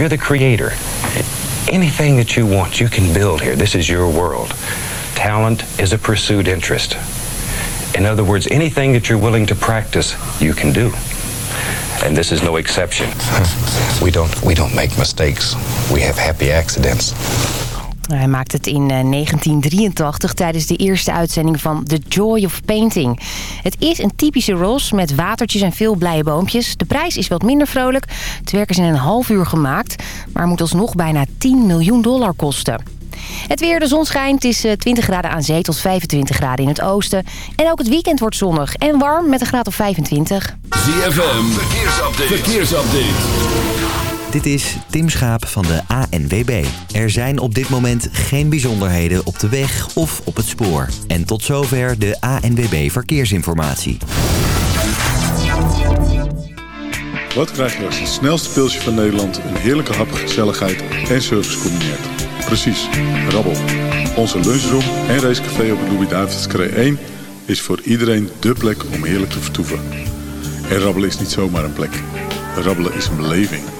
You're the creator. Anything that you want, you can build here. This is your world. Talent is a pursued interest. In other words, anything that you're willing to practice, you can do. And this is no exception. we don't we don't make mistakes. We have happy accidents. Hij maakte het in 1983 tijdens de eerste uitzending van The Joy of Painting. Het is een typische ros met watertjes en veel blije boompjes. De prijs is wat minder vrolijk. Het werk is in een half uur gemaakt, maar moet alsnog bijna 10 miljoen dollar kosten. Het weer, de zon schijnt. Het is 20 graden aan zee tot 25 graden in het oosten. En ook het weekend wordt zonnig en warm met een graad of 25. ZFM, verkeersupdate. verkeersupdate. Dit is Tim Schaap van de ANWB. Er zijn op dit moment geen bijzonderheden op de weg of op het spoor. En tot zover de ANWB Verkeersinformatie. Wat krijg je als het snelste pilsje van Nederland... een heerlijke hap, gezelligheid en service combineert? Precies, rabbel. Onze lunchroom en racecafé op het Louis-David's 1... is voor iedereen dé plek om heerlijk te vertoeven. En rabbelen is niet zomaar een plek. Rabbelen is een beleving.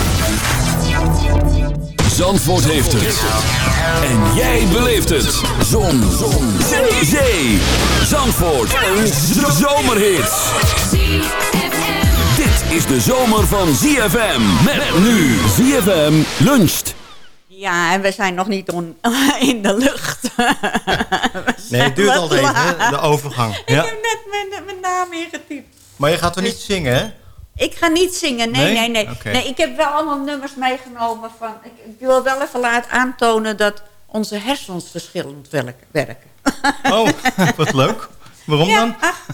Zandvoort heeft het. En jij beleeft het. Zon. Zon. Zee. Zee. Zandvoort. Een zomerhit is de zomer van ZFM. Met nu ZFM luncht. Ja, en we zijn nog niet in de lucht. nee, het duurt altijd even, de overgang. Ik heb net mijn, mijn naam ingetypt. Maar je gaat er niet dus- zingen, hè? Ik ga niet zingen, nee, nee, nee. nee. ik heb wel allemaal nummers meegenomen van... Ik, ik wil wel even laten aantonen dat onze hersens verschillend werken. Oh, wat leuk. Waarom dan? Ach,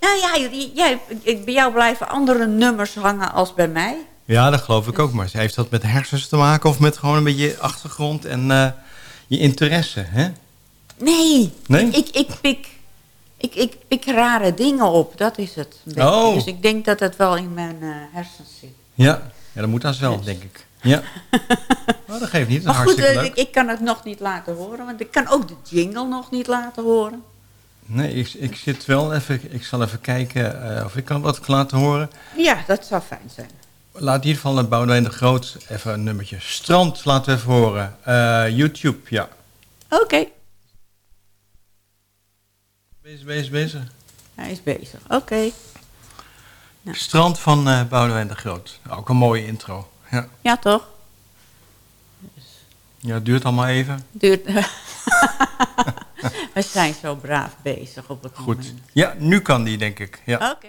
nou ja, jij, bij jou blijven andere nummers hangen als bij mij. Ja, dat geloof ik ook. Maar heeft dat met hersens te maken of met gewoon een beetje achtergrond en uh, je interesse, hè? Nee, nee? Ik, ik, pik, ik, ik pik rare dingen op, dat is het. Oh. Dus ik denk dat het wel in mijn uh, hersens zit. Ja. ja, dat moet dan wel, denk ik. Ja. maar dat geeft niet, dat maar goed, uh, ik, ik, kan het nog niet laten horen, want ik kan ook de jingle nog niet laten horen. Nee, ik, ik zit wel even... Ik zal even kijken uh, of ik kan wat laten horen. Ja, dat zou fijn zijn. Laat in ieder geval Boudewijn de Groot even een nummertje. Strand laten we even horen. YouTube, ja. Oké. Okay. Bezig, bezig, bezig. Hij is bezig, oké. Nou. Strand van uh, Boudewijn de Groot. Ook een mooie intro. Ja, ja toch? Ja, het duurt allemaal even. Duurt... We zijn zo braaf bezig op het Goed. moment. Ja, nu kan die, denk ik. Ja. Oké.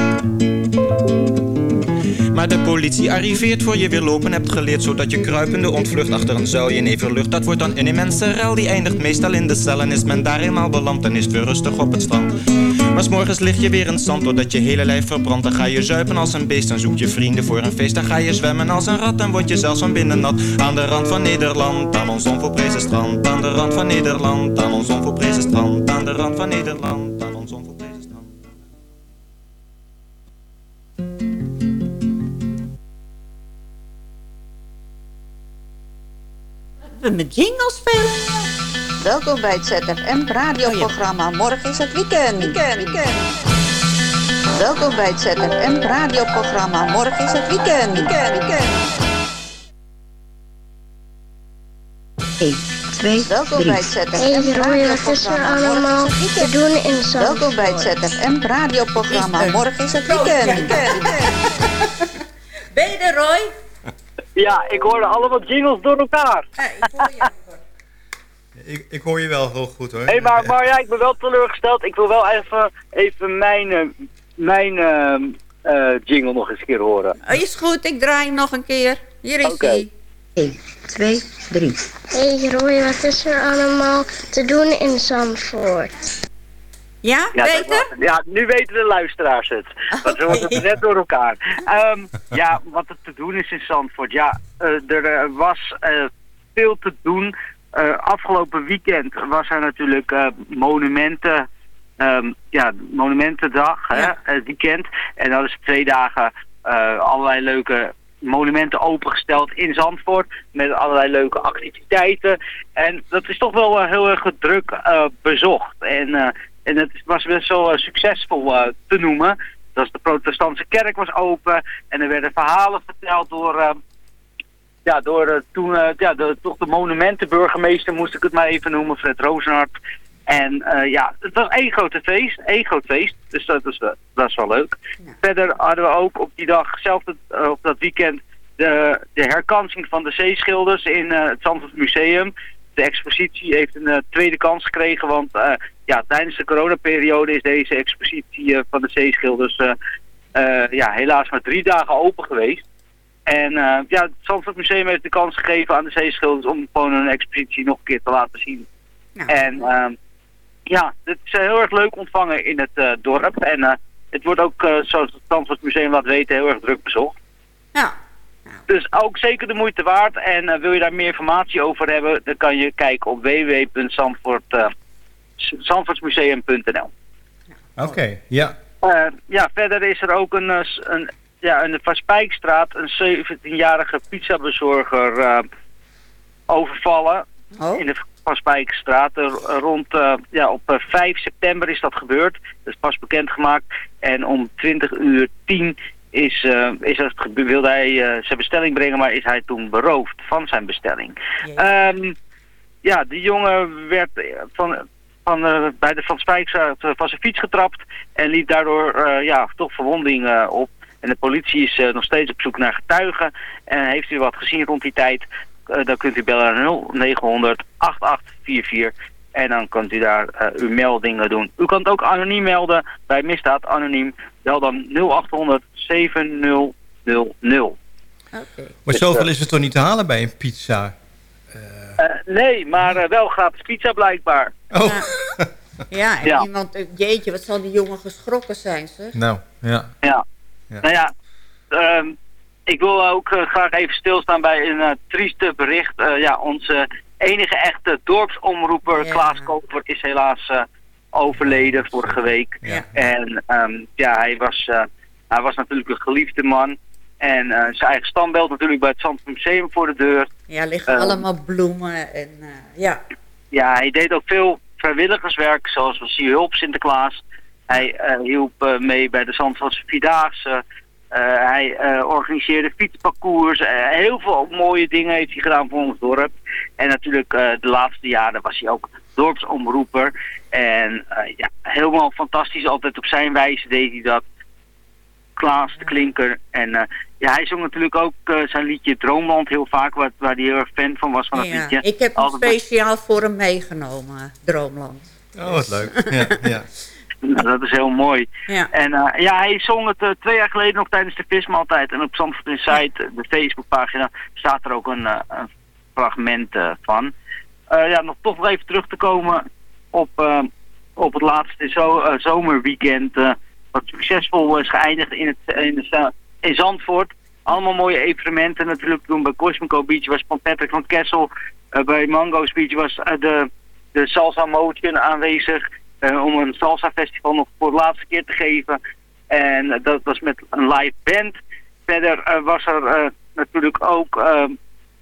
Maar de politie arriveert voor je weer lopen hebt geleerd Zodat je kruipende ontvlucht achter een zuilje neverlucht Dat wordt dan een immense rel, die eindigt meestal in de cel En is men daar eenmaal beland, dan is het weer rustig op het strand. Maar s'morgens lig je weer in zand, doordat je hele lijf verbrandt. Dan ga je zuipen als een beest, dan zoek je vrienden voor een feest. Dan ga je zwemmen als een rat, dan word je zelfs van binnen nat. Aan de rand van Nederland, aan ons onvoorprezen strand. Aan de rand van Nederland, aan ons onvoorprezen strand. Aan de rand van Nederland, we met jingles spelen. Welkom bij het ZFM radioprogramma. Morgen is het weekend. Weekend, weekend. Welkom bij het ZFM radioprogramma. Morgen is het weekend. Weekend, weekend. 1, 2, Welkom bij het ZFM radioprogramma. allemaal te doen in zon. Welkom bij het ZFM radioprogramma. Morgen is het weekend. weekend. Ben je er, Roy? Ja, ik hoorde allemaal jingles door elkaar. ik hoor je. Ik, ik hoor je wel heel goed hoor. Hé, hey, maar, maar ja, ik ben wel teleurgesteld. Ik wil wel even, even mijn, uh, mijn uh, jingle nog eens een keer horen. Oh, is goed, ik draai hem nog een keer. Hier is okay. hij. 1, 2, 3. Hé hey Roy, wat is er allemaal te doen in Zandvoort? Ja, ja beter? ja, nu weten de luisteraars het. Want we worden net door elkaar. Um, ja, wat er te doen is in Zandvoort. Ja, uh, er was uh, veel te doen. Uh, afgelopen weekend was er natuurlijk monumenten... Um, ja, Monumentendag, ja. hè, het weekend. En dat is twee dagen allerlei leuke monumenten opengesteld in Zandvoort. Met allerlei leuke activiteiten. En dat is toch wel heel erg druk bezocht. En en het was best wel uh, succesvol uh, te noemen. Dat de protestantse kerk was open. En er werden verhalen verteld door... Uh, ja, door toen, ja, de, toch de monumentenburgemeester moest ik het maar even noemen, Fred Rozenhart. En ja, het was één grote feest, één groot feest. Dus dat is, dat is wel leuk. Verder hadden we ook op die dag, zelf op dat weekend, de, de herkansing van de zeeschilders in het Zandvoort Museum de expositie heeft een uh, tweede kans gekregen, want uh, ja, tijdens de coronaperiode is deze expositie uh, van de zeeschilders ja, helaas maar drie dagen open geweest. En ja, het Zandvoort Museum heeft de kans gegeven aan de zeeschilders om gewoon een expositie nog een keer te laten zien. Ja. En ehm, ja, het is heel erg leuk ontvangen in het dorp. En het wordt ook, zoals het Zandvoort Museum laat weten, heel erg druk bezocht. Ja, dus ook zeker de moeite waard. En uh, wil je daar meer informatie over hebben, dan kan je kijken op www.zandvoortsmuseum.nl Oké, okay, ja. Uh, ja, verder is er ook een, een ja, in de Van Spijkstraat een 17-jarige pizzabezorger uh, overvallen. Oh. In de Van Spijkstraat. rond, ja, op 5 september is dat gebeurd. Dat is pas bekendgemaakt. En om 20 uur 10 is, uh, is het, wilde hij uh, zijn bestelling brengen, maar is hij toen beroofd van zijn bestelling. Um, ja, die jongen werd van, van, uh, bij de Van Spijkstraat van zijn fiets getrapt en liep daardoor ja, toch verwonding op. En de politie is nog steeds op zoek naar getuigen. En heeft u wat gezien rond die tijd, dan kunt u bellen naar 0900 8844. En dan kunt u daar uw meldingen doen. U kan het ook anoniem melden bij Misdaad Anoniem. Bel dan 0800 7000. Okay. Maar zoveel is het toch niet te halen bij een pizza? Uh... nee, maar uh, wel gratis pizza blijkbaar. Oh. Ja, ja en iemand, jeetje, wat zal die jongen geschrokken zijn, zeg. Nou, ja. Ja, ja. nou ja, um, ik wil ook uh, graag even stilstaan bij een trieste bericht. ja, onze enige echte dorpsomroeper ja. Klaas Koper is helaas overleden vorige week. Ja. En um, ja, hij was hij was natuurlijk een geliefde man. En uh, zijn eigen standbeeld natuurlijk bij het Zandvoort Museum voor de deur. Ja, liggen uh, allemaal bloemen en uh, ja. Ja, hij deed ook veel vrijwilligerswerk, zoals was hij hulp Sinterklaas. Hij hielp mee bij de Zandvoortse Vierdaagse. hij organiseerde fietsparcours. heel veel mooie dingen heeft hij gedaan voor ons dorp. En natuurlijk de laatste jaren was hij ook dorpsomroeper. En ja, helemaal fantastisch. Altijd op zijn wijze deed hij dat. Klaas de Klinker. En uh, ja, hij zong natuurlijk ook uh, zijn liedje Droomland heel vaak, waar, waar hij heel erg fan van was van ja, liedje. Ik heb hem speciaal voor hem meegenomen, Droomland. Oh, wat leuk. ja, ja. Nou, dat is heel mooi. Ja. En uh, ja, hij zong het twee jaar geleden nog tijdens de vismaaltijd. En op Zandvoort Insight, de Facebookpagina, staat er ook een, een fragment van. ja, nog toch even terug te komen op, op het laatste zo, zomerweekend wat succesvol is geëindigd in, het, in, de, in Zandvoort. Allemaal mooie evenementen natuurlijk. Toen bij Cosmico Beach was Patrick van Kessel. Uh, bij Mango's Beach was uh, de, de Salsa Motion aanwezig. Om een salsa festival nog voor de laatste keer te geven. En dat was met een live band. Verder was er natuurlijk ook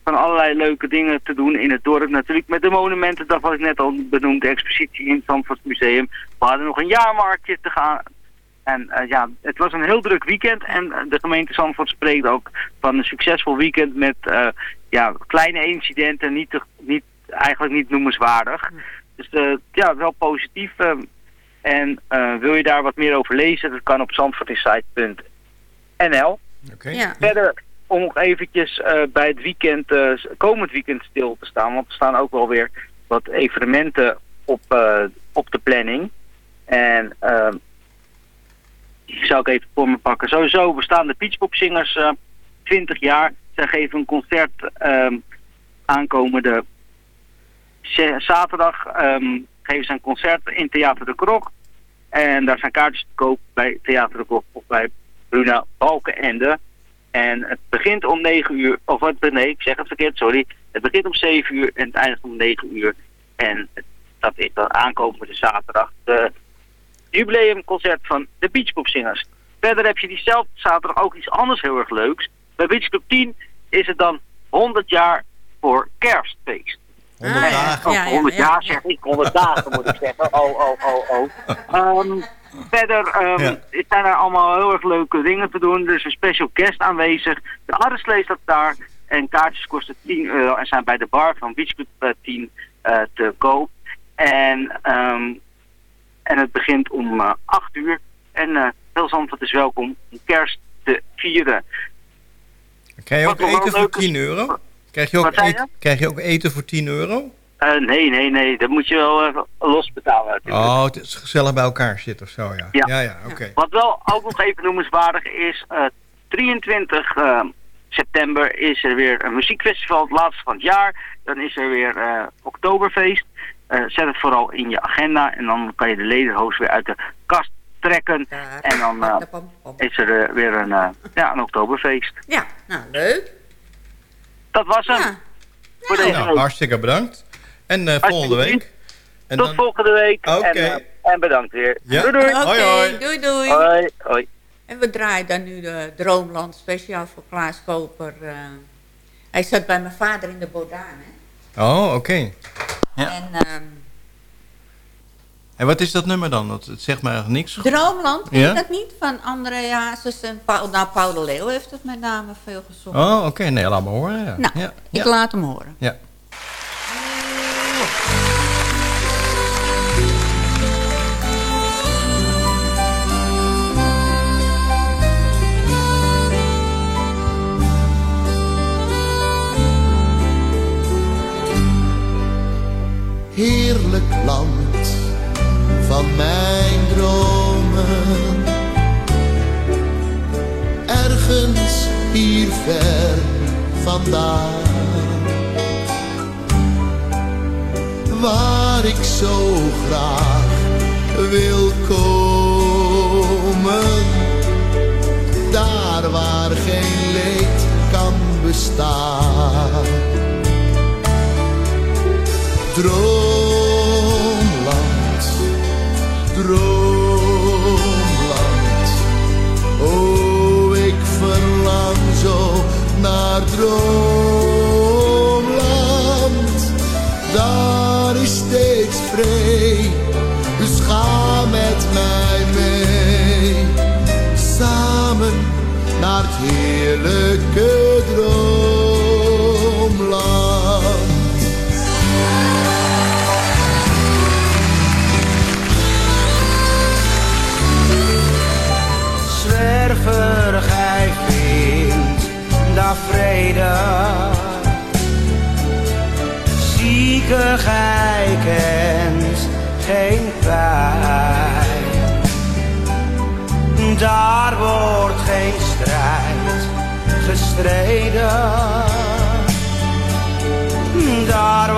van allerlei leuke dingen te doen in het dorp. Natuurlijk met de monumenten, dat was ik net al benoemd, de expositie in het Zandvoort Museum. We hadden nog een jaarmarktje te gaan, en uh, ja, het was een heel druk weekend en de gemeente Zandvoort spreekt ook van een succesvol weekend met uh, ja, kleine incidenten, niet, te, niet, eigenlijk niet noemenswaardig. Dus uh, ja, wel positief. en wil je daar wat meer over lezen, dat kan op zandvoortinsight.nl. Okay. Ja. Verder om nog eventjes bij het weekend, komend weekend stil te staan, want er staan ook wel weer wat evenementen op, op de planning. En die zou ik even voor me pakken. Sowieso bestaan de Beachpopzingers uh, 20 jaar. Zij geven een concert um, aankomende zaterdag. Um, geven ze een concert in Theater de Krok. En daar zijn kaartjes te koop bij Theater de Krok of bij Bruna Balkenende. En het begint om 9 uur, of wat, nee, ik zeg het verkeerd, sorry. Het begint om 7 uur en het eindigt om 9 uur. En dat is dan aankomende zaterdag. Jubileumconcert van de Beachpopzingers. Verder heb je diezelfde zaterdag ook iets anders heel erg leuks. Bij Beach Club 10 is het dan 100 jaar voor kerstfeest. 100 Ah, ja. dagen. Oh, Ja, ja, 100 ja, jaar ja. zeg ik, 100 dagen moet ik zeggen. Oh, oh, oh, oh. Ehm, verder ehm, Ja. zijn er allemaal heel erg leuke dingen te doen. Er is een special guest aanwezig. De Arreslee staat daar. En kaartjes kosten 10 euro en zijn bij de bar van Beach Club eh, 10 eh, te koop. En, ehm, en het begint om eh 8 uur. En eh heel Zandvoort is welkom om kerst te vieren. Krijg je ook eten voor leuk is- 10 euro? Krijg je ook, eten, krijg je ook eten voor 10 euro? Eh, nee, nee, nee. Dat moet je wel eh, los betalen. Oh, het is gezellig bij elkaar zitten of zo, ja. Ja. Ja, ja, oké. Wat wel ook nog even noemenswaardig is, eh 23 eh, september is er weer een muziekfestival, het laatste van het jaar. Dan is er weer eh, Oktoberfeest. Eh, zet het vooral in je agenda en dan kan je de ledenhoos weer uit de kast trekken. En dan eh, is er eh, weer een, eh, ja, een Oktoberfeest. Ja, nou leuk. Dat was hem Ja. voor deze Nou, week. hartstikke bedankt. En eh, volgende week. En Tot dan, volgende week Oké. en, en bedankt weer. Ja. Doei doei. Hoi, hoi. doei doei. Hoi, hoi. En we draaien dan nu de Droomland speciaal voor Klaas Koper. eh. hij zat bij mijn vader in de Bodaan. Hè? Oh, oké. Ja. En ehm, En wat is dat nummer dan? Dat, het zegt me eigenlijk niks. Droomland, ken Ja? dat niet? Van André Hazes en Paul, nou, Paul de Leeuw heeft het met name veel gezongen. Oh, oké. Nee, laat maar horen. Ja. Nou, ja. ik ja. laat hem horen. ja. Heerlijk land van mijn dromen. Ergens hier ver vandaan, waar ik zo graag wil komen. Daar waar geen leed kan bestaan. Droomland, droomland. Oh, ik verlang zo naar droomland. Daar is steeds vrij, dus ga met mij mee. Samen naar het heerlijke gelukkig, kent geen pijn. Daar wordt geen strijd gestreden. Daar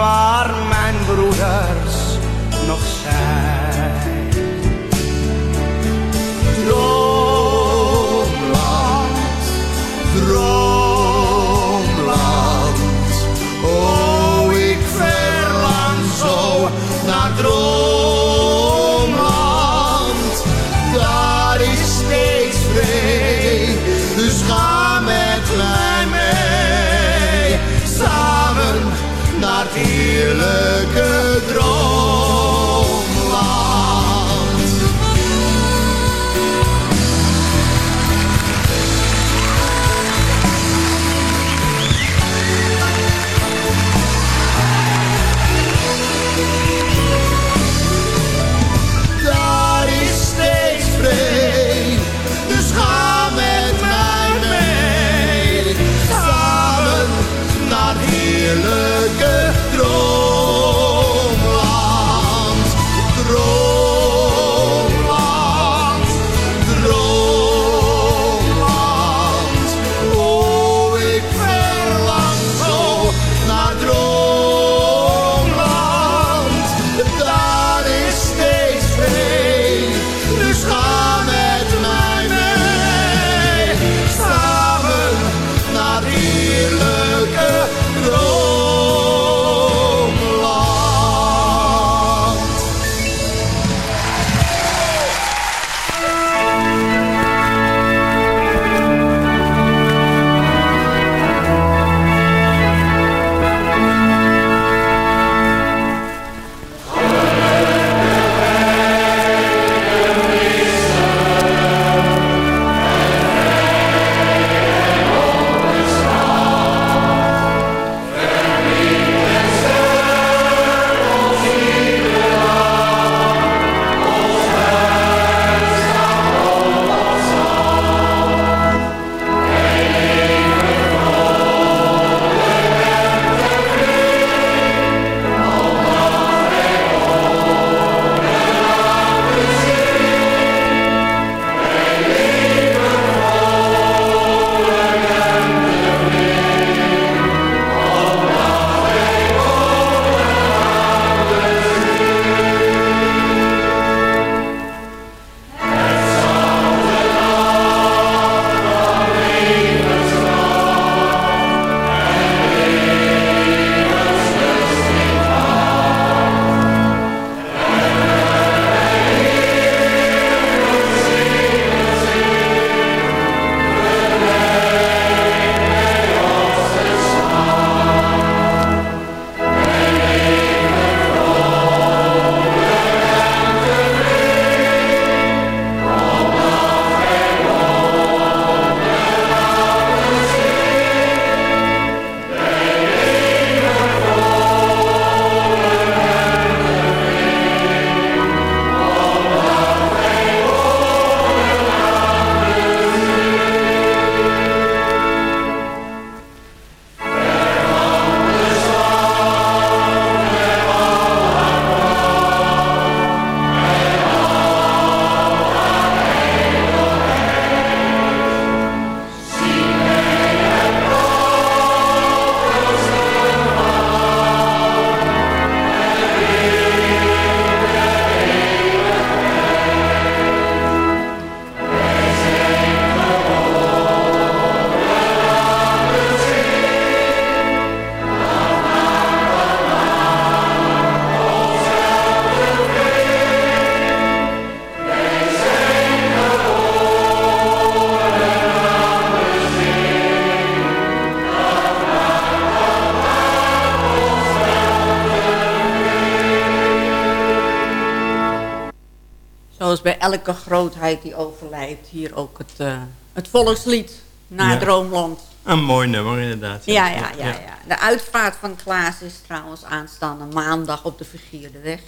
elke grootheid die overlijdt. Hier ook het, uh, het volkslied naar. Droomland. Een mooi nummer inderdaad. Ja. Ja, ja. ja, De uitvaart van Klaas is trouwens aanstaande maandag op de Vergierdeweg.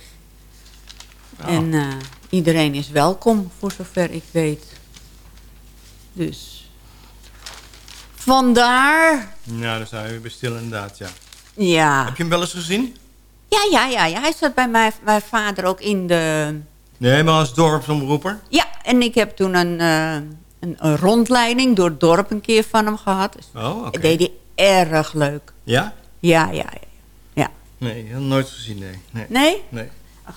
weg. Oh. En eh, iedereen is welkom, voor zover ik weet. Dus. Vandaar. Ja, dan zijn we best stil inderdaad, ja. Ja. Heb je hem wel eens gezien? Ja, ja, ja. Hij zat bij mijn, mijn vader ook in de Nee, maar als dorpsomroeper? Ja, en ik heb toen een, uh, een, een, rondleiding door het dorp een keer van hem gehad. Dus oh, oké. Okay. deed hij erg leuk. Ja? Ja, ja, ja. ja. Nee, nooit gezien, nee. Nee? Nee? nee. Ach,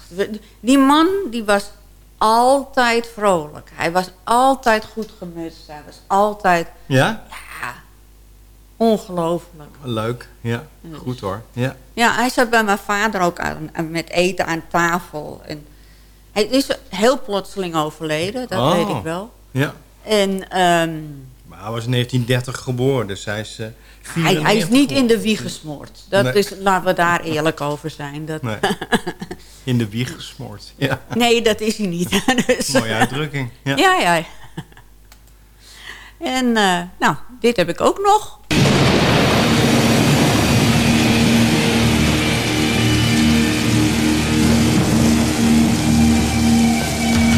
die man, die was altijd vrolijk. Hij was altijd goed gemutst. Hij was altijd... Ja? Ja. Ongelooflijk. Leuk, ja. Goed hoor. Ja. ja, hij zat bij mijn vader ook aan, met eten aan tafel. En hij is heel plotseling overleden, dat oh. weet ik wel. Ja. En, um, maar hij was in 1930 geboren, dus hij is... Uh, hij, hij, is niet in de wieg gesmoord. Dat nee. is, laten we daar eerlijk over zijn. Dat nee. In de wieg gesmoord, ja. Nee, dat is hij niet. dus, Mooie uitdrukking. Ja, ja. ja. En uh, nou, dit heb ik ook nog.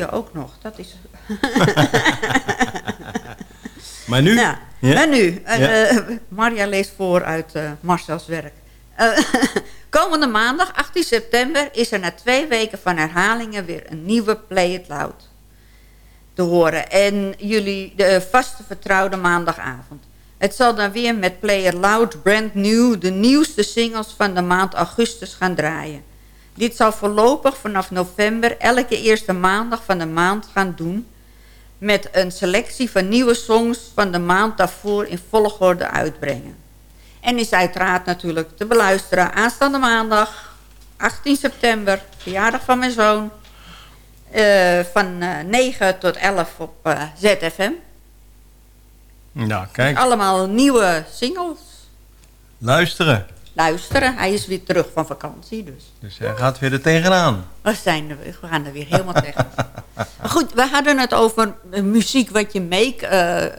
Goede ook nog. Dat is... maar nu? Ja, ja? Maar nu. Ja. Uh, Maria leest voor uit uh, Marcel's werk. Uh, komende maandag, 18 september, is er na twee weken van herhalingen weer een nieuwe Play It Loud te horen. En jullie de vaste vertrouwde maandagavond. Het zal dan weer met Play It Loud Brand New de nieuwste singles van de maand augustus gaan draaien. Dit zal voorlopig vanaf november elke eerste maandag van de maand gaan doen... met een selectie van nieuwe songs van de maand daarvoor in volgorde uitbrengen. En is uiteraard natuurlijk te beluisteren aanstaande maandag, 18 september, verjaardag van mijn zoon... Uh, van uh, 9 tot 11 op uh, ZFM. Nou, kijk. Allemaal nieuwe singles. Luisteren luisteren. Hij is weer terug van vakantie. Dus, dus hij gaat weer er tegenaan. We, zijn er, we gaan er weer helemaal tegen. Maar goed, we hadden het over muziek wat je make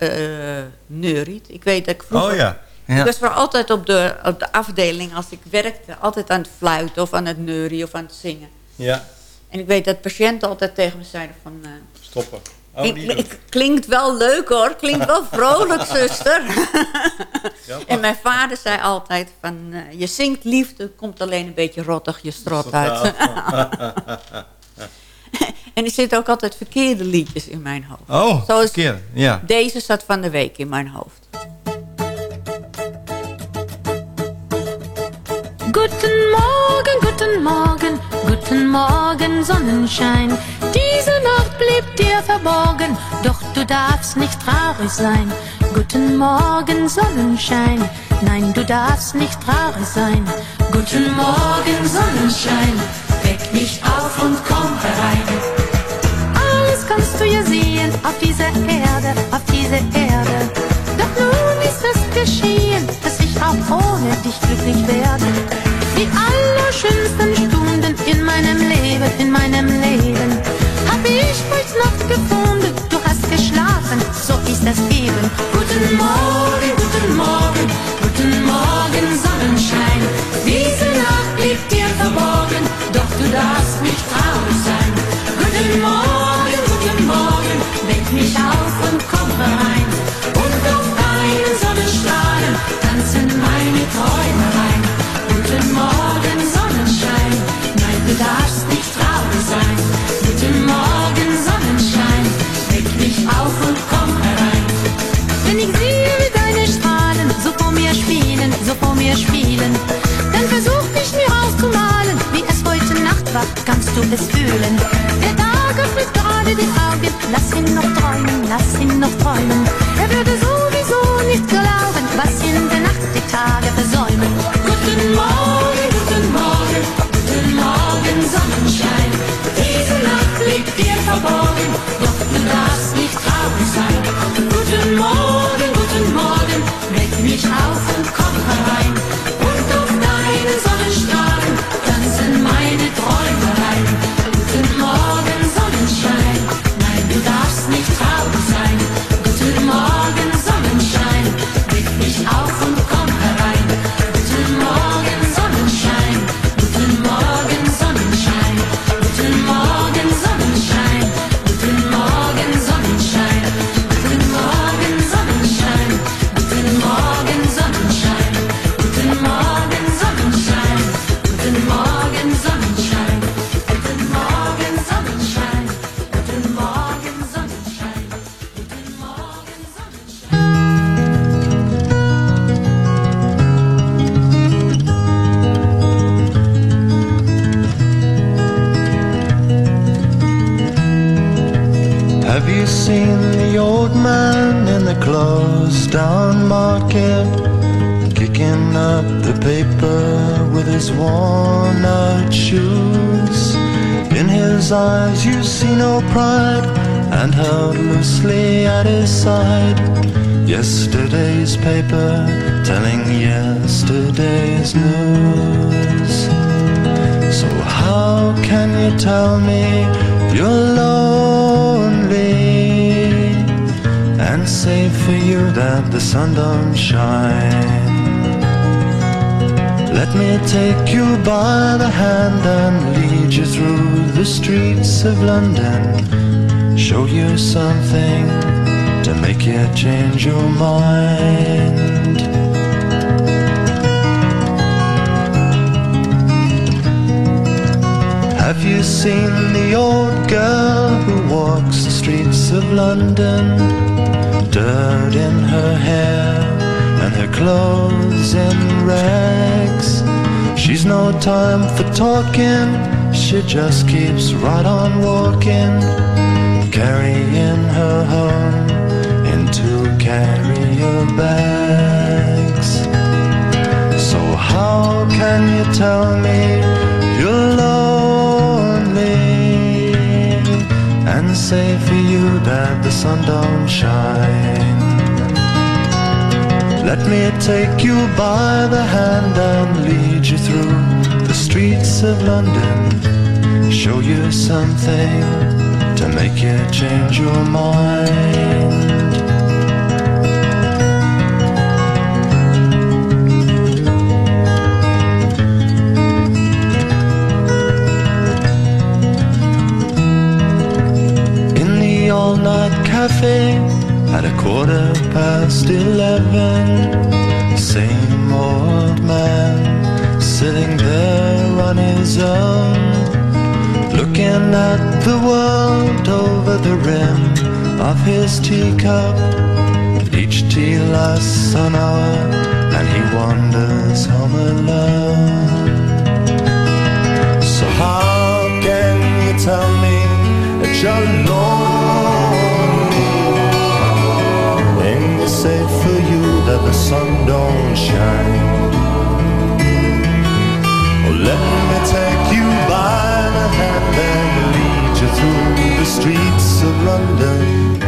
uh, uh, neuriet. Ik weet dat ik vroeger... Oh ja. ja. Ik was wel altijd op de, op de afdeling als ik werkte. Altijd aan het fluiten of aan het neurien of aan het zingen. Ja. En ik weet dat patiënten altijd tegen me zeiden van... Uh, Stoppen. Oh, ik, klinkt wel leuk hoor, klinkt wel vrolijk zuster. Ja, en mijn vader zei altijd van, uh, je zingt liefde, komt alleen een beetje rottig je strot uit. en er zitten ook altijd verkeerde liedjes in mijn hoofd. Oh, Zoals verkeerde, ja. Deze zat van de week in mijn hoofd. Guten Morgen, guten Morgen, Sonnenschein. Diese Nacht blieb dir verborgen, doch du darfst nicht traurig sein. Guten Morgen, Sonnenschein. Nein, du darfst nicht traurig sein. Guten Morgen, Sonnenschein. Weck mich auf und komm herein. Alles kannst du ja sehen auf dieser Erde, auf dieser Erde. Doch nun ist es geschehen, dass ich auch ohne dich glücklich werde. Die allerschönsten Stunden in meinem Leben, in meinem Leben, hab ich heute Nacht gefunden. Du hast geschlafen, so ist das eben. Guten Morgen, guten Morgen, guten Morgen, Sonnenschein. Diese Nacht blieb dir verborgen, doch du darfst nicht traurig sein. Guten Morgen, guten Morgen, weck mich auf und komm herein. Yesterday's paper telling yesterday's news. So how can you tell me you're lonely and say for you that the sun don't shine? Let me take you by the hand and lead you through the streets of London. Show you something to make you change your mind. Have you seen the old girl who walks the streets of London? Dirt in her hair and her clothes in rags. She's no time for talking, she just keeps right on walking, carrying her home carrier bags. So how can you tell me you're lonely and say for you that the sun don't shine? Let me take you by the hand and lead you through the streets of London. Show you something to make you change your mind. All-night cafe at a quarter past eleven. Same old man sitting there on his own, looking at the world over the rim of his teacup. Each tea lasts an hour, and he wanders home alone. So how can you tell me that you're? And you say for you that the sun don't shine. Oh, let me take you by the hand and lead you through the streets of London.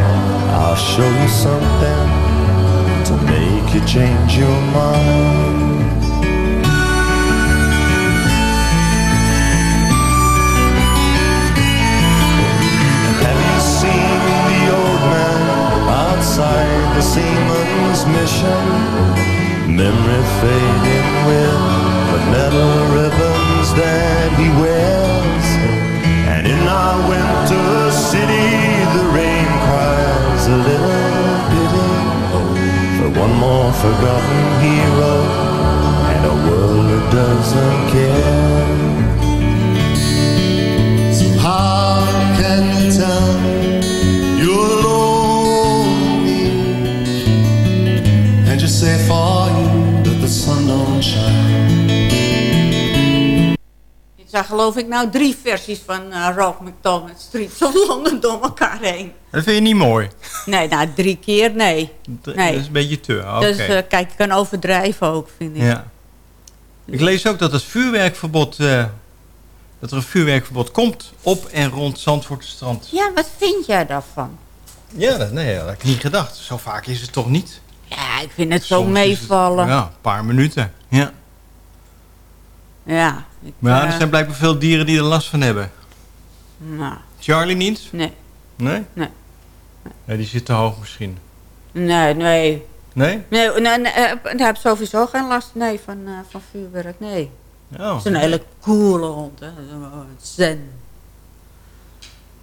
I'll show you something to make you change your mind. Seaman's mission? Memory fading with the metal ribbons that he wears. And in our winter city, the rain cries a little pity for one more forgotten hero and a world that doesn't care. Daar geloof ik nou drie versies van uh, Rock McDonald Street of London door elkaar heen. Dat vind je niet mooi? Nee, nou drie keer nee. nee. Dat is een beetje te, oké. Dus uh, kijk, ik kan overdrijven ook, vind ik. Ja. Ik lees ook dat het vuurwerkverbod... Uh, dat er een vuurwerkverbod komt op en rond Zandvoortstrand. Ja, wat vind jij daarvan? Ja, dat, nee, dat had ik niet gedacht. Zo vaak is het toch niet? Ja, ik vind het zo meevallen. ja, een paar minuten, ja. Ja. Ik, maar er zijn blijkbaar veel dieren die er last van hebben. Nou. Charlie niet? Nee. Nee? Nee. Ja, die zit te hoog misschien. Nee, nee. Nee? Nee, nee, nee hij heeft sowieso geen last nee, van, uh, van vuurwerk, nee. Oh. Het is een hele coole hond, hè. Zen.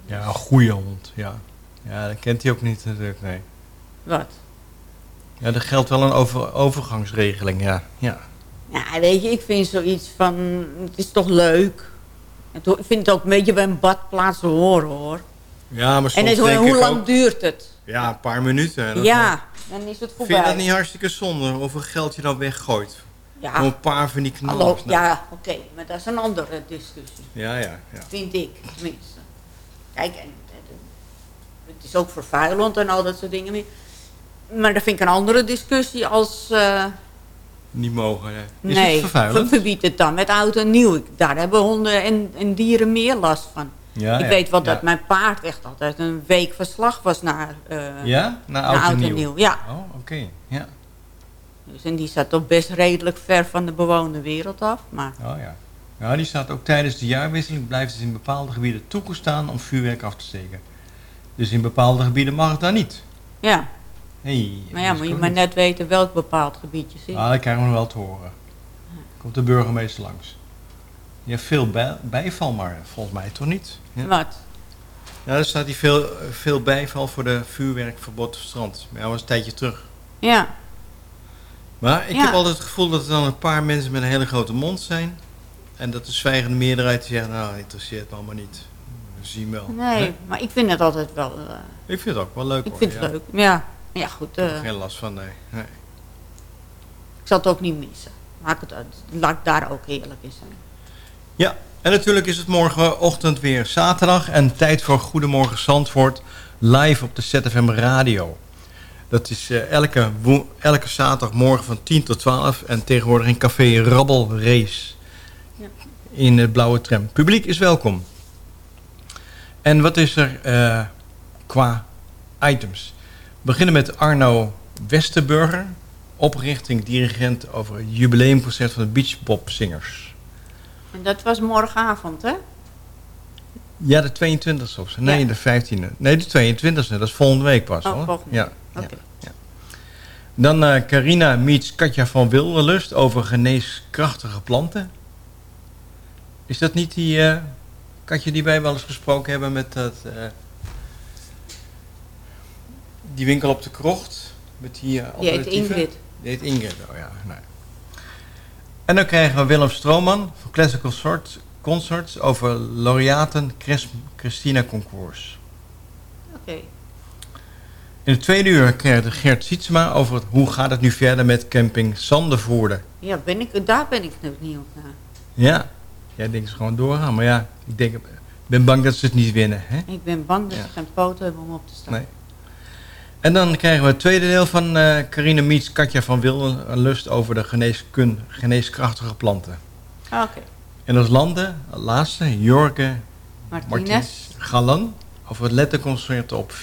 Ja, een goede hond, ja. Ja, dat kent hij ook niet natuurlijk, nee. Wat? Ja, er geldt wel een over, overgangsregeling, ja. ja. Ja, weet je, ik vind zoiets van... Het is toch leuk. Ik vind het ook een beetje bij een badplaats horen, hoor. Ja, maar soms En denk hoe ik lang ook, duurt het? Ja, een paar minuten. Ja, dan is het voorbij. Vind je dat niet hartstikke zonde? Hoeveel geld je dan weggooit? Ja. Om een paar van die knallers. Nou. ja, oké. Okay, maar dat is een andere discussie. Ja, ja, ja. Vind ik, tenminste. Kijk, en, het is ook vervuilend en al dat soort dingen. Maar dat vind ik een andere discussie als... Uh, niet mogen. Is nee, het vervuilend? verbied het dan met oud en nieuw. Daar hebben honden en, en dieren meer last van. Ja, ik ja, weet wel ja. dat mijn paard echt altijd een week verslag was naar, uh, ja? naar oud, naar en, nieuw. Ja. Oh, oké. Okay. Ja. Dus, en die zat toch best redelijk ver van de bewoonde wereld af. Maar... Oh ja. Ja, die staat ook tijdens de jaarwisseling blijft het in bepaalde gebieden toegestaan om vuurwerk af te steken. Dus in bepaalde gebieden mag het dan niet. Ja. Hey, maar ja, moet je maar net weten welk bepaald gebiedje zit. Ah, dat krijgen we wel te horen. Komt de burgemeester langs. Je hebt veel bij, bijval, maar volgens mij toch niet. Ja. Wat? Ja, er staat hier veel, veel bijval voor de vuurwerkverbod op het strand. Maar ja, dat was een tijdje terug. Ja. Maar ik Ja. heb altijd het gevoel dat er dan een paar mensen met een hele grote mond zijn. En dat de zwijgende meerderheid die zegt, nou, interesseert me allemaal niet. We zien wel. Nee, maar ik vind het altijd wel... uh, Ik vind het ook wel leuk ik hoor, vind het ja. leuk. Ja, ja goed. Uh, geen last van, nee. nee. ik zal het ook niet missen. Laat het, laat ik daar ook eerlijk in zijn. Ja, en natuurlijk is het morgenochtend weer zaterdag en tijd voor Goedemorgen Zandvoort live op de ZFM Radio. Dat is eh, elke, elke zaterdagmorgen van 10 tot 12 en tegenwoordig in café Rabbel Race Ja. in het blauwe tram. Publiek is welkom. En wat is er eh, qua items? We beginnen met Arno Westerburger, oprichting, dirigent over het jubileumconcert van de Beach Bob Zingers. En dat was morgenavond, hè? Ja, de 22e of zo. Nee, Ja. de 15e. Nee, de 22e. Dat is volgende week pas Oh, hoor. volgende ja. Oké. ja, ja. Dan eh, Carina meets Katja van Wilderlust over geneeskrachtige planten. Is dat niet die eh, Katja die wij wel eens gesproken hebben met dat, eh, die winkel op de krocht? Met die, eh, Die heet? Ingrid. Die heet Ingrid, oh ja. Nee. En dan krijgen we Willem Strooman van Classical Consorts, Concerts over laureaten Chris- Christina Concours. Oké. In het tweede uur krijgen we Gert Sietsema over het, hoe gaat het nu verder met camping Zandervoorde. Ja, ben ik, daar ben ik nu niet op naar. Ja, jij denkt ze gewoon doorgaan. Maar ja, ik denk, ben bang dat ze het niet winnen. Hè? Ik ben bang dat Ja. ze geen poten hebben om op te staan. Nee. En dan krijgen we het tweede deel van eh Carine Miets, Katja van Wilderlust over de geneeskun, geneeskrachtige planten. Ah, Oké. En als landen, laatste, Jorge Martinez. Galan over het letterconcert op 24-9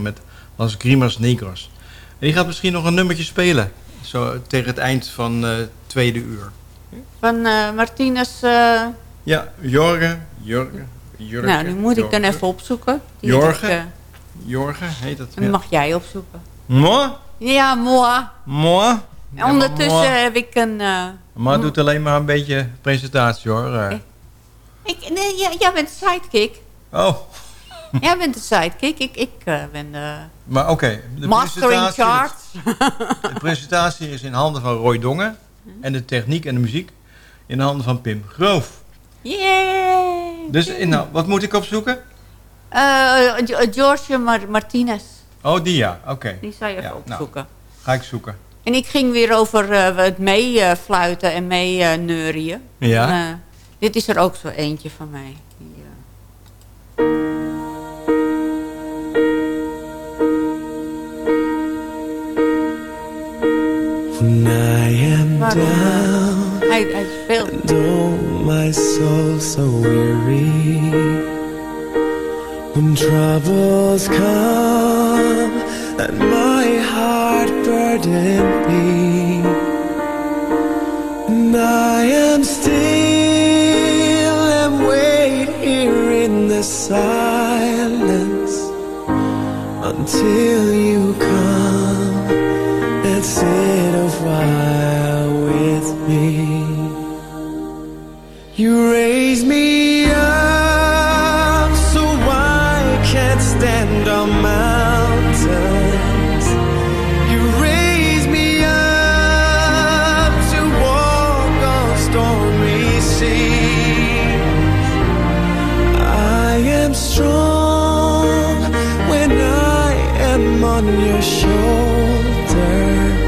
met Las Grimas Negros. En die gaat misschien nog een nummertje spelen, zo tegen het eind van het tweede uur. Van eh Martinez. eh, Ja, Jorge, Jorge, Jorge. nou, nu moet ik dan even opzoeken. Die Jorge? ik, Jorge heet dat. eh, dan mag jij opzoeken. Moi? Ja, moi. Moi? En Ja, ondertussen moi. heb ik een... eh, Maar doet alleen maar een beetje presentatie hoor. eh. ik, nee, jij, jij bent sidekick. Oh, jij bent de sidekick. Ik, ik eh, ben de maar oké. de master in presentatie- charge. De presentatie is in handen van Roy Dongen. En de techniek en de muziek in de handen van Pim Groof. Yay! Dus eh, nou, wat moet ik opzoeken? Eh, eh, George Mar- Martinez. Oh, die ja, oké. Die zou je even nou. opzoeken. Ga ik zoeken. En ik ging weer over eh, het meefluiten en mee eh, neurien. Ja. En, Dit is er ook zo eentje van mij. When I am down speelt. and oh my soul so weary When troubles come and my heart burden me And I am still and wait here in the silence Until you come and sit a while with me. You raise me on your shoulders.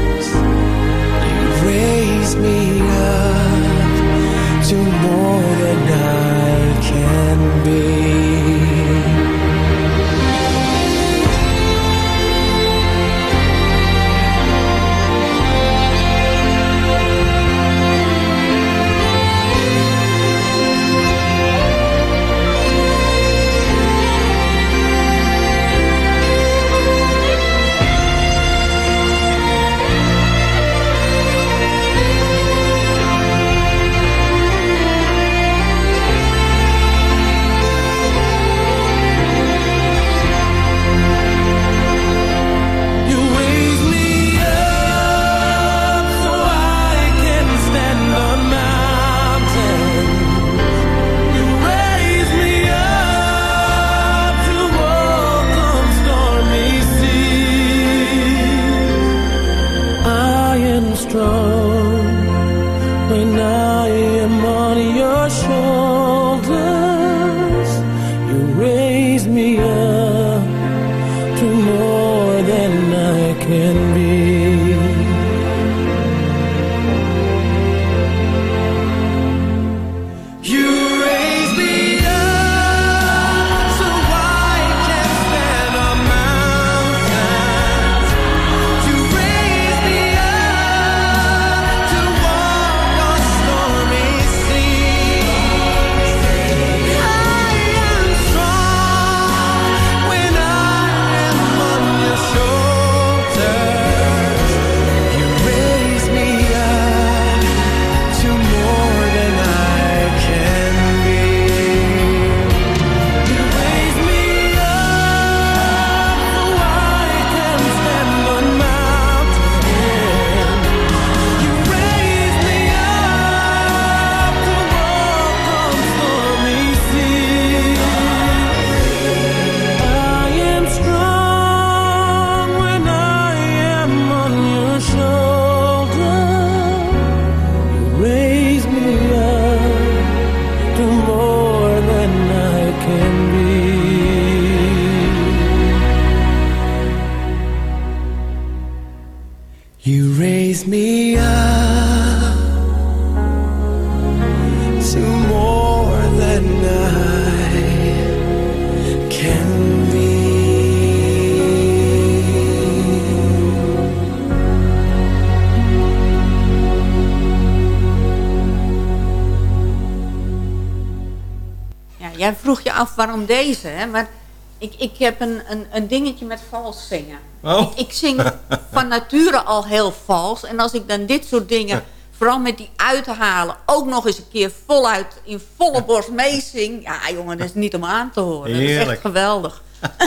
Waarom deze, hè? Maar ik, ik heb een, een, een dingetje met vals zingen. Oh. Ik, ik zing van nature al heel vals. En als ik dan dit soort dingen, vooral met die uithalen... ook nog eens een keer voluit, in volle borst meezing... ja, jongen, dat is niet om aan te horen. Dat is echt geweldig.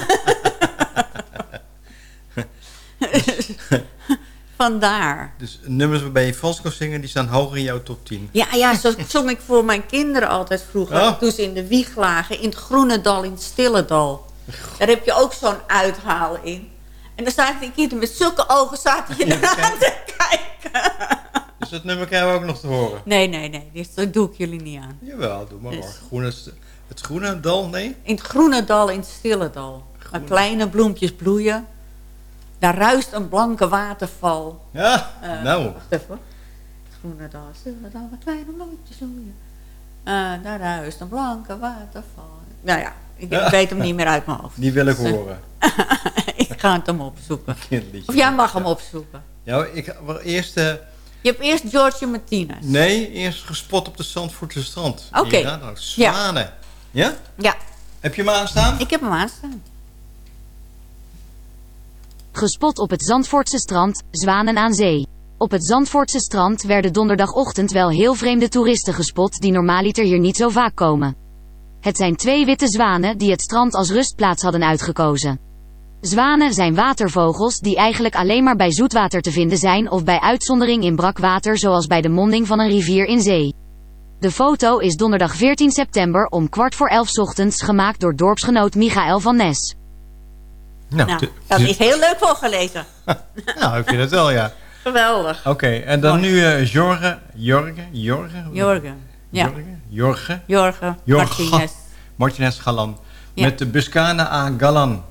Vandaar. Dus nummers waarbij je vals kan zingen, die staan hoger in jouw top 10. Ja, ja, zo zong ik voor mijn kinderen altijd vroeger. Oh. Toen ze in de wieg lagen. In het groene dal, in het stille dal. Daar heb je ook zo'n uithaal in. En dan zaten die kinderen met zulke ogen zaten je eraan te kijken. Dus dat nummer krijgen we ook nog te horen. Nee, nee, nee. dit- Dat doe ik jullie niet aan. Jawel, doe maar Dus- hoor. Groene, het groene dal, nee? In het groene dal, in het stille dal. Waar kleine bloempjes bloeien. Daar ruist een blanke waterval. Ja, Eh, nou. Wacht even. groene dal, stille dal, waar kleine bloempjes bloeien. Eh, daar huist een blanke waterval. Nou ja, ik Ja. weet hem niet meer uit mijn hoofd. Die wil ik horen. ik ga het hem opzoeken. Of jij mag hem opzoeken. Ja, ik wel eerst... eh, Je hebt eerst George Martinez. nee, eerst gespot op de Zandvoortse strand. Oké. Hier, nou, Zwanen. Ja? Ja. Heb je hem aanstaan? Ik heb hem aanstaan. Gespot op het Zandvoortse strand, Zwanen aan Zee. Op het Zandvoortse strand werden donderdagochtend wel heel vreemde toeristen gespot die normaaliter hier niet zo vaak komen. Het zijn twee witte zwanen die het strand als rustplaats hadden uitgekozen. Zwanen zijn watervogels die eigenlijk alleen maar bij zoetwater te vinden zijn of bij uitzondering in brak water zoals bij de monding van een rivier in zee. De foto is donderdag 14 september om kwart voor elf ochtends gemaakt door dorpsgenoot Michael van Nes. Nou, Nou, dat is heel leuk voorgelezen. nou, ik vind het wel, ja. Geweldig. Oké, en dan nu eh Jorge, Jorge, Jorge? Jorgen. Ja. Jorge? Jorge? Jorge Jorge Martinez. Martinez Galan. Ja. Met de Buscana a Galan.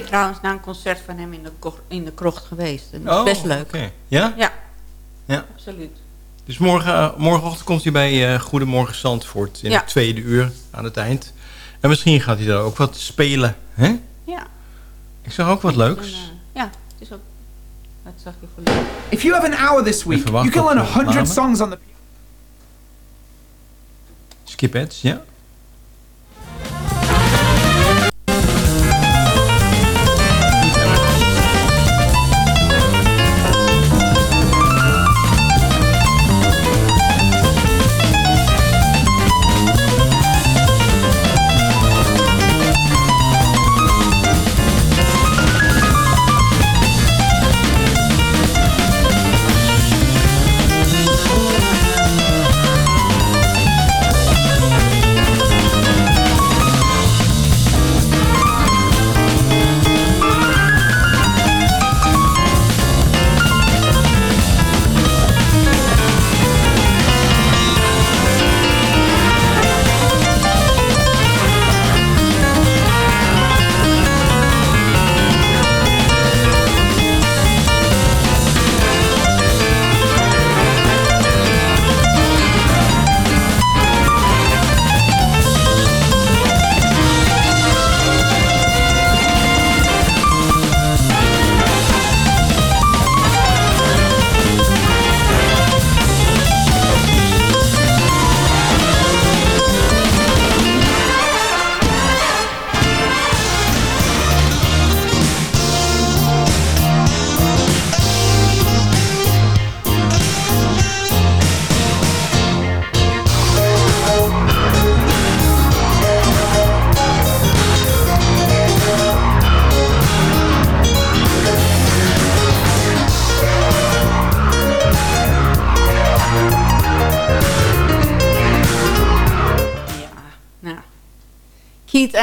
Keer trouwens naar een concert van hem in de, ko- in de krocht geweest. En dat is Oh, best leuk. oké. Ja? Ja, Ja. absoluut. Dus morgen, eh, morgenochtend komt hij bij eh, Goedemorgen Zandvoort in Ja. het tweede uur aan het eind. En misschien gaat hij daar ook wat spelen. Hè? Ja. Ik zag ook wat leuks. En, eh, ja, het is ook... Wat zag je voor leuk? If you have an hour this week, you can learn op de 100 opname. songs on the Skip Eds, ja.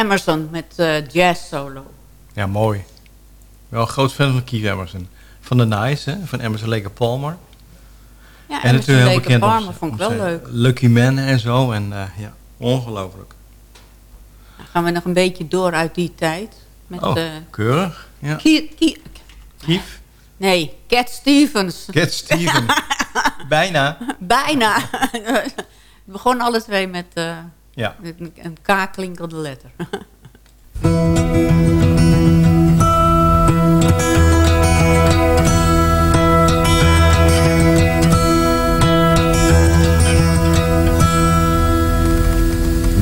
Emerson met eh, jazz solo. Ja, mooi. Wel een groot fan van Keith Emerson. Van de Nice, hè? van Emerson Lake Palmer. Ja, en natuurlijk heel Lake bekend om- Palmer vond ik wel leuk. Lucky Man en zo. En eh, ja, ongelooflijk. Dan gaan we nog een beetje door uit die tijd. Met, Oh, eh, keurig. Ja. Keith, Keith- Keith? nee, Cat Stevens. Cat Steven. Bijna. Bijna. We begonnen alle twee met Ja. een, een K klinkende letter.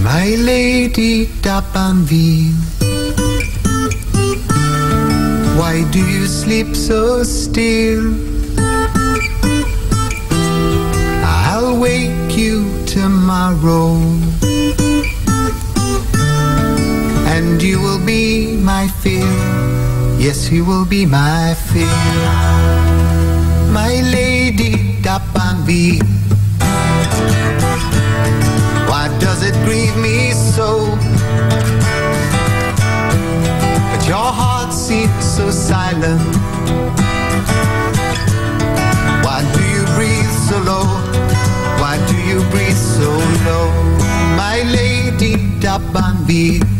My lady Dapanville, why do you sleep so still? I'll wake you tomorrow, and you will be my fear. Yes, you will be my fear. My lady Dapanville. Why does it grieve me so? But your heart seems so silent. Why do you breathe so low? Why do you breathe so low? My lady Dabanbi.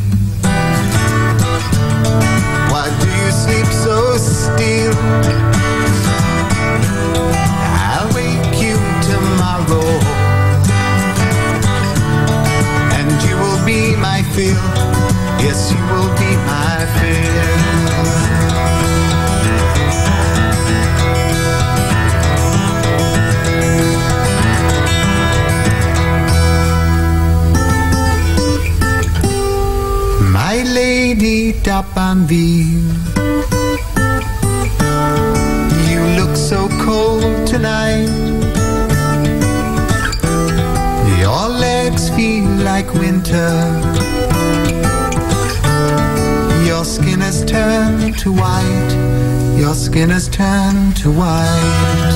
Lady Dapanville, you look so cold tonight. Your legs feel like winter. Your skin has turned to white. Your skin has turned to white.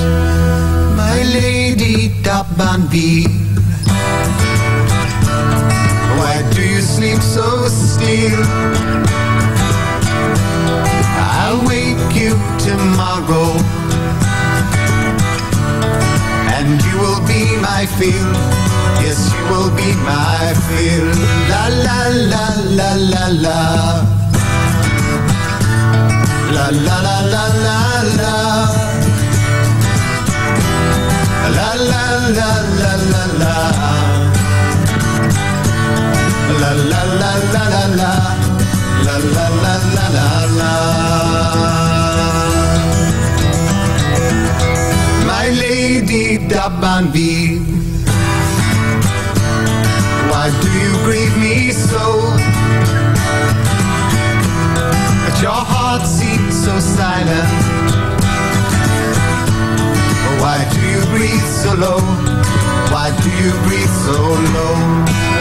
My lady Dabanville. Why do you sleep so still? I'll wake you tomorrow. And you will be my fill. Yes, you will be my fill. La la la la la la. La la la la la la. La la la la la la. La la la la la la. La la la la la la. My lady Dabanbi, why do you grieve me so? But your heart seems so silent. Why do you breathe so low? Why do you breathe so low?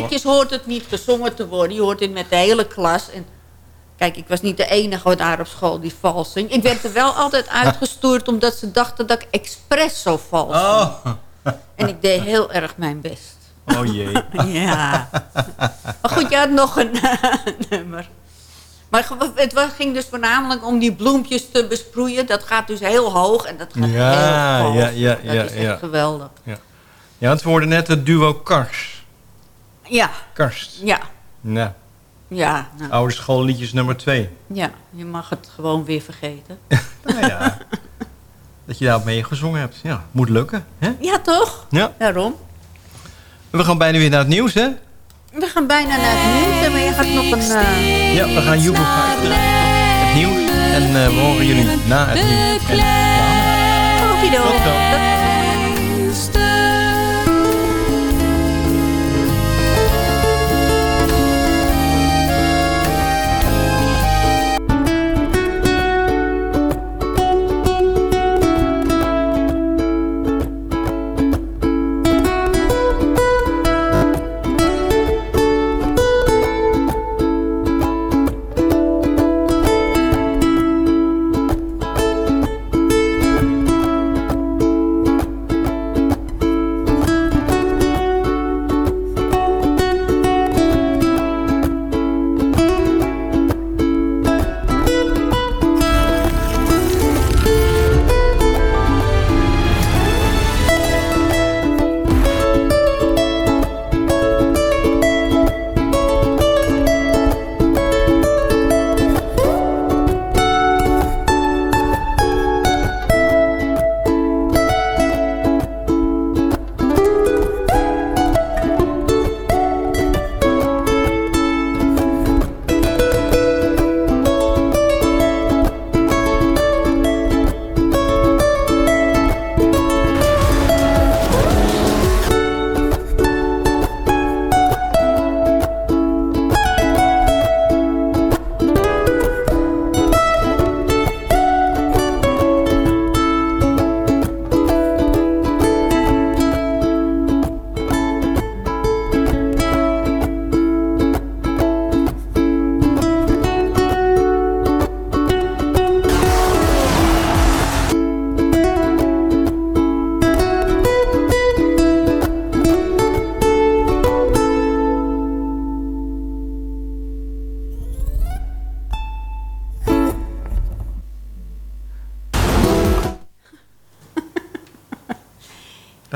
netjes hoort het niet gezongen te worden. Je hoort het met de hele klas. En kijk, ik was niet de enige daar op school die vals zing. Ik werd er wel altijd uitgestuurd omdat ze dachten dat ik expres zo vals zong. Oh. En ik deed heel erg mijn best. Oh jee. Ja. Maar goed, je had nog een nummer. Maar het ging dus voornamelijk om die bloempjes te besproeien. Dat gaat dus heel hoog en dat gaat Ja, heel hoog. ja, ja, dat ja, is echt geweldig. Ja. ja, het worden net het duo Kars. Ja, Karst. ja, Nou, ja. Nou, oude schoolliedjes nummer twee. ja, je mag het gewoon weer vergeten. Nou ja, dat je daarop mee gezongen hebt. Ja, moet lukken. Hè? Ja, toch? Ja. Daarom. We gaan bijna weer naar het nieuws, hè? We gaan bijna naar het nieuws en maar je gaat nog een... eh, Ja, we gaan Joep 5 Het nieuws. En eh, we horen jullie na het nieuws. En. Tot zo.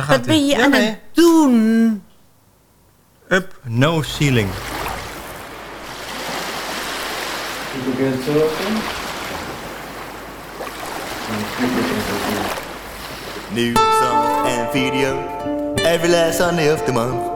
Gaat Wat ben je Ja, aan nee. het doen? Up, no ceiling. New song and video every last Sunday of the month.